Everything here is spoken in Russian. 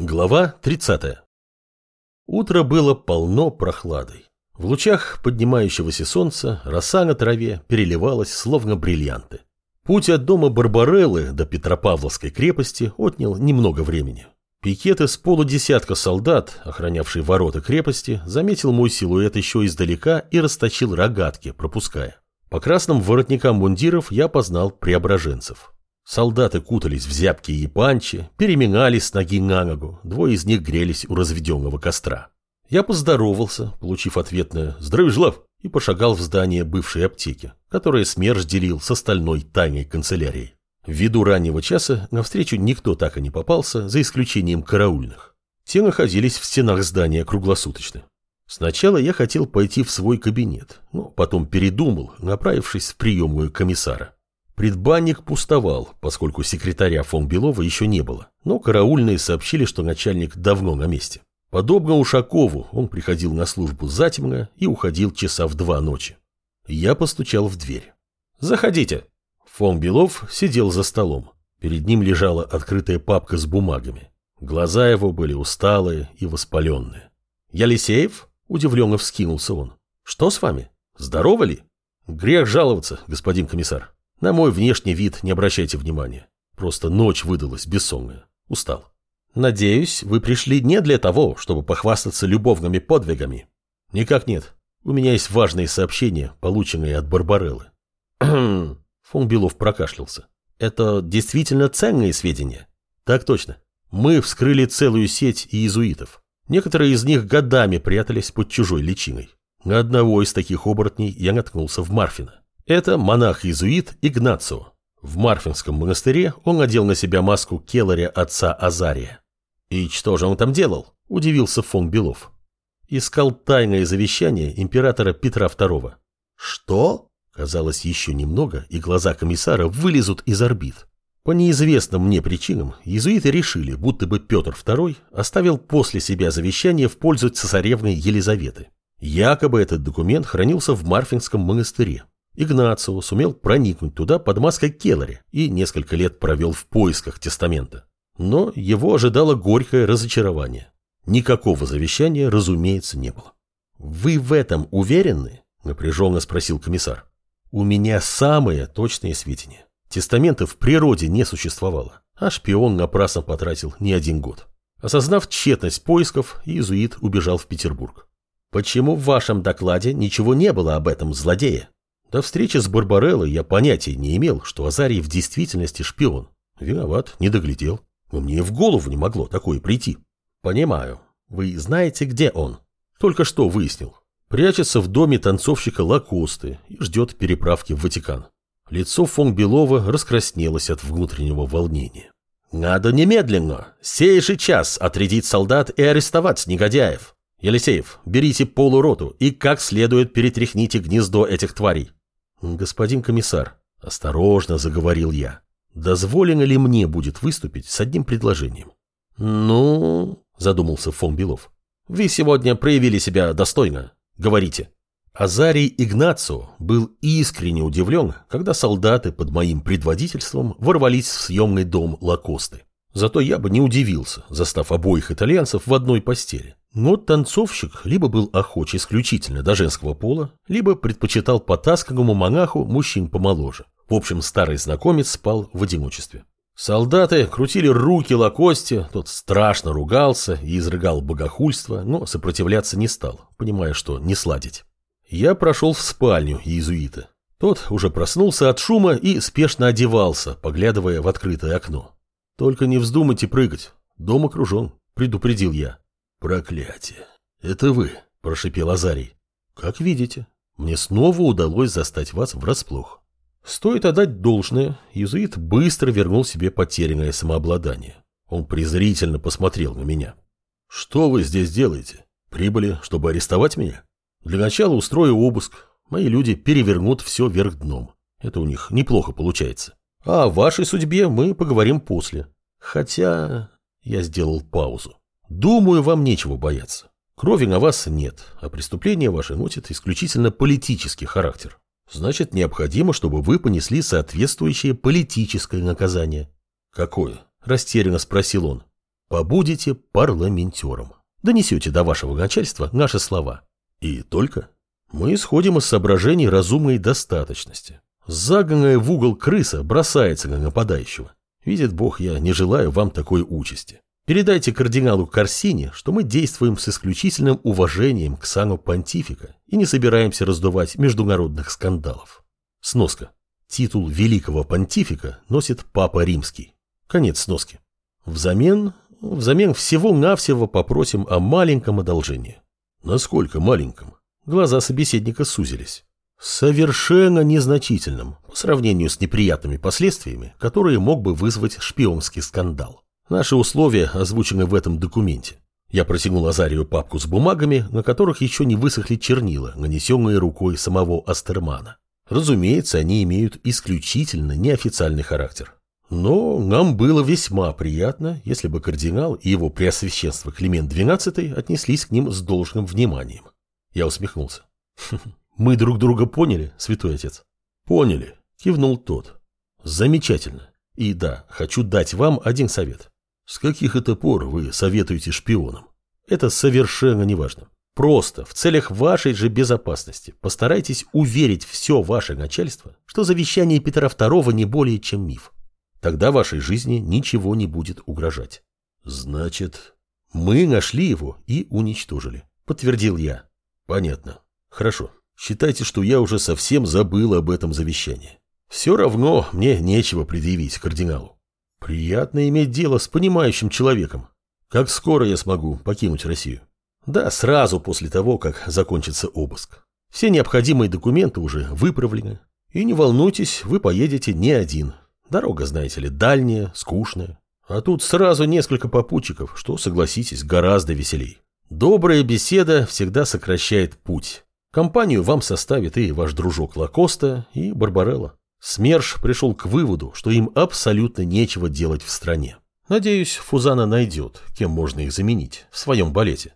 Глава 30. Утро было полно прохладой. В лучах поднимающегося солнца роса на траве переливалась, словно бриллианты. Путь от дома Барбареллы до Петропавловской крепости отнял немного времени. Пикет из полудесятка солдат, охранявший ворота крепости, заметил мой силуэт еще издалека и расточил рогатки, пропуская. По красным воротникам мундиров я познал преображенцев. Солдаты кутались в зябкие япанчи, переминались с ноги на ногу, двое из них грелись у разведенного костра. Я поздоровался, получив ответное «Здравия желав!» и пошагал в здание бывшей аптеки, которое СМЕРШ делил с остальной тайной канцелярией. Ввиду раннего часа навстречу никто так и не попался, за исключением караульных. Те находились в стенах здания круглосуточно. Сначала я хотел пойти в свой кабинет, но потом передумал, направившись в приемную комиссара. Предбанник пустовал, поскольку секретаря фон Белова еще не было, но караульные сообщили, что начальник давно на месте. Подобно Ушакову, он приходил на службу затемно и уходил часа в два ночи. Я постучал в дверь. «Заходите». Фон Белов сидел за столом. Перед ним лежала открытая папка с бумагами. Глаза его были усталые и воспаленные. «Елисеев?» – удивленно вскинулся он. «Что с вами? Здоровы ли?» «Грех жаловаться, господин комиссар. На мой внешний вид не обращайте внимания. Просто ночь выдалась бессонная. Устал. Надеюсь, вы пришли не для того, чтобы похвастаться любовными подвигами. Никак нет. У меня есть важные сообщения, полученные от Барбареллы. Фон Белов прокашлялся. Это действительно ценные сведения? Так точно. Мы вскрыли целую сеть иезуитов. Некоторые из них годами прятались под чужой личиной. На одного из таких оборотней я наткнулся в Марфина. Это монах-иезуит Игнацио. В Марфинском монастыре он надел на себя маску келаря отца Азария. «И что же он там делал?» – удивился фон Белов. Искал тайное завещание императора Петра II. «Что?» Казалось, еще немного, и глаза комиссара вылезут из орбит. По неизвестным мне причинам, иезуиты решили, будто бы Петр II оставил после себя завещание в пользу цесаревны Елизаветы. Якобы этот документ хранился в Марфинском монастыре, Игнацио сумел проникнуть туда под маской Келлари и несколько лет провел в поисках тестамента. Но его ожидало горькое разочарование. Никакого завещания, разумеется, не было. «Вы в этом уверены?» – напряженно спросил комиссар. «У меня самые точные сведения. Тестамента в природе не существовало, а шпион напрасно потратил не один год. Осознав тщетность поисков, иезуит убежал в Петербург. Почему в вашем докладе ничего не было об этом злодее? До встречи с Барбареллой я понятия не имел, что Азарий в действительности шпион. Виноват, не доглядел. Но мне в голову не могло такое прийти. Понимаю. Вы знаете, где он? Только что выяснил. Прячется в доме танцовщика Лакосты и ждет переправки в Ватикан. Лицо фон Белова раскраснелось от внутреннего волнения. «Надо немедленно, сей же час отрядить солдат и арестовать негодяев. Елисеев, берите полуроту и как следует перетряхните гнездо этих тварей. «Господин комиссар», – осторожно заговорил я, – «дозволено ли мне будет выступить с одним предложением?» «Ну...» – задумался фон Белов. «Вы сегодня проявили себя достойно. Говорите». Азарий Игнацио был искренне удивлен, когда солдаты под моим предводительством ворвались в съемный дом Лакосты. Зато я бы не удивился, застав обоих итальянцев в одной постели. Но танцовщик либо был охоч исключительно до женского пола, либо предпочитал потасканному монаху мужчин помоложе. В общем, старый знакомец спал в одиночестве. Солдаты крутили руки Лакости, тот страшно ругался и изрыгал богохульство, но сопротивляться не стал, понимая, что не сладить. Я прошел в спальню иезуита. Тот уже проснулся от шума и спешно одевался, поглядывая в открытое окно. «Только не вздумайте прыгать, дом окружен», — предупредил я. «Проклятие! Это вы!» – прошипел Азарий. «Как видите, мне снова удалось застать вас врасплох». Стоит отдать должное, иезуит быстро вернул себе потерянное самообладание. Он презрительно посмотрел на меня. «Что вы здесь делаете? Прибыли, чтобы арестовать меня? Для начала устрою обыск. Мои люди перевернут все вверх дном. Это у них неплохо получается. А о вашей судьбе мы поговорим после. Хотя...» Я сделал паузу. Думаю, вам нечего бояться. Крови на вас нет, а преступление ваше носит исключительно политический характер. Значит, необходимо, чтобы вы понесли соответствующее политическое наказание. Какое? Растерянно спросил он. Побудете парламентером. Донесете до вашего начальства наши слова. И только. Мы исходим из соображений разумной достаточности. Загнанная в угол крыса бросается на нападающего. Видит Бог, я не желаю вам такой участи. Передайте кардиналу Корсини, что мы действуем с исключительным уважением к сану понтифика и не собираемся раздувать международных скандалов. Сноска. Титул великого понтифика носит Папа Римский. Конец сноски. Взамен, взамен всего-навсего попросим о маленьком одолжении. Насколько маленьком? Глаза собеседника сузились. Совершенно незначительным по сравнению с неприятными последствиями, которые мог бы вызвать шпионский скандал. Наши условия озвучены в этом документе. Я протянул Азарию папку с бумагами, на которых еще не высохли чернила, нанесенные рукой самого Астермана. Разумеется, они имеют исключительно неофициальный характер. Но нам было весьма приятно, если бы кардинал и его преосвященство Климент XII отнеслись к ним с должным вниманием. Я усмехнулся. «Мы друг друга поняли, святой отец?» «Поняли», — кивнул тот. «Замечательно. И да, хочу дать вам один совет. С каких это пор вы советуете шпионам? Это совершенно неважно. Просто в целях вашей же безопасности постарайтесь уверить все ваше начальство, что завещание Петра II не более чем миф. Тогда вашей жизни ничего не будет угрожать. Значит, мы нашли его и уничтожили, подтвердил я. Понятно. Хорошо. Считайте, что я уже совсем забыл об этом завещании. Все равно мне нечего предъявить кардиналу. Приятно иметь дело с понимающим человеком. Как скоро я смогу покинуть Россию? Да, сразу после того, как закончится обыск. Все необходимые документы уже выправлены. И не волнуйтесь, вы поедете не один. Дорога, знаете ли, дальняя, скучная. А тут сразу несколько попутчиков, что, согласитесь, гораздо веселей. Добрая беседа всегда сокращает путь. Компанию вам составит и ваш дружок Лакоста, и Барбарелла. СМЕРШ пришел к выводу, что им абсолютно нечего делать в стране. Надеюсь, Фузана найдет, кем можно их заменить в своем балете.